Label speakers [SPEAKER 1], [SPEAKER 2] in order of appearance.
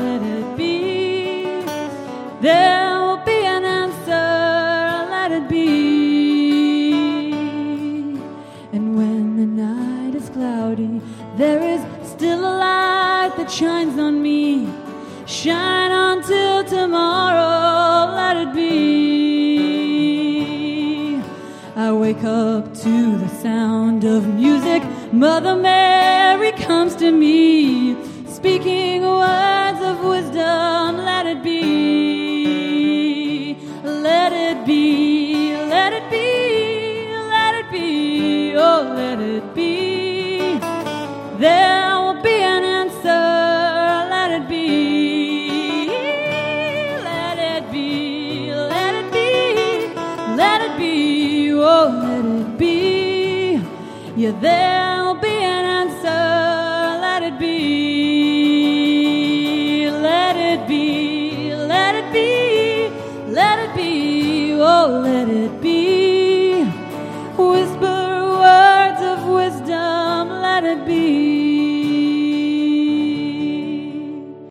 [SPEAKER 1] let it be. There will be an answer, let it be. And when the night is cloudy, there is still a light that shines on me. Shine on till tomorrow, let it be. I wake up to the sound of music. Mother Mary comes to me, it be. There will be an answer, let it be. Let it be, let it be, let it be, oh, let it be. Yeah, there will be an answer, let it be. Let it be, let it be, let it be, oh, let it be. gotta be.